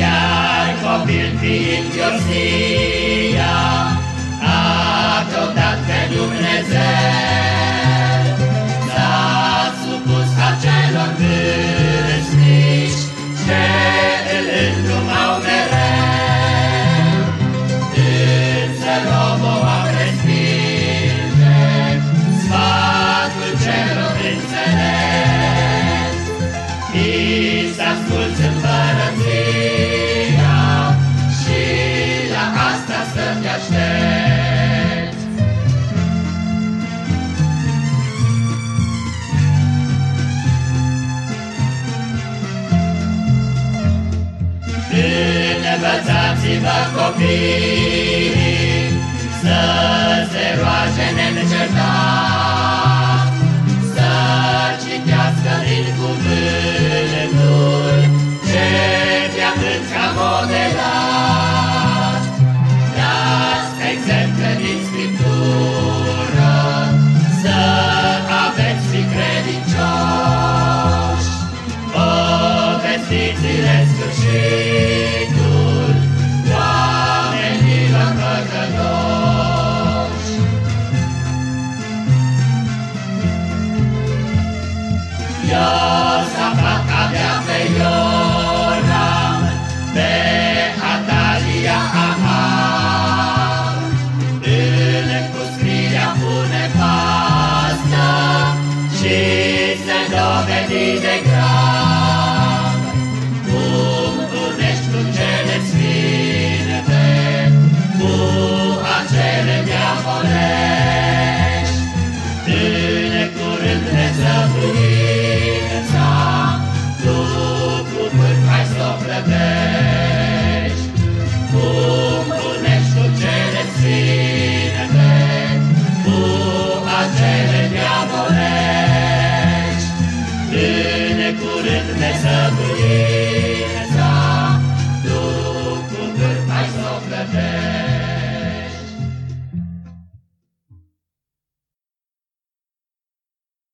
Iar copil fiind Iosia A căutat pe Dumnezeu. S-a supus acelor vârstnici Ce îl îndrumau mereu. Însă Învățați-vă copiii să se roage neîncetat, să citească din cuvântul ce de atât ca modelat. Dați exemple din Scriptură, să aveți fi credincioși. Povestiți-le sfârșitul diavolești, în curând nezăvuința,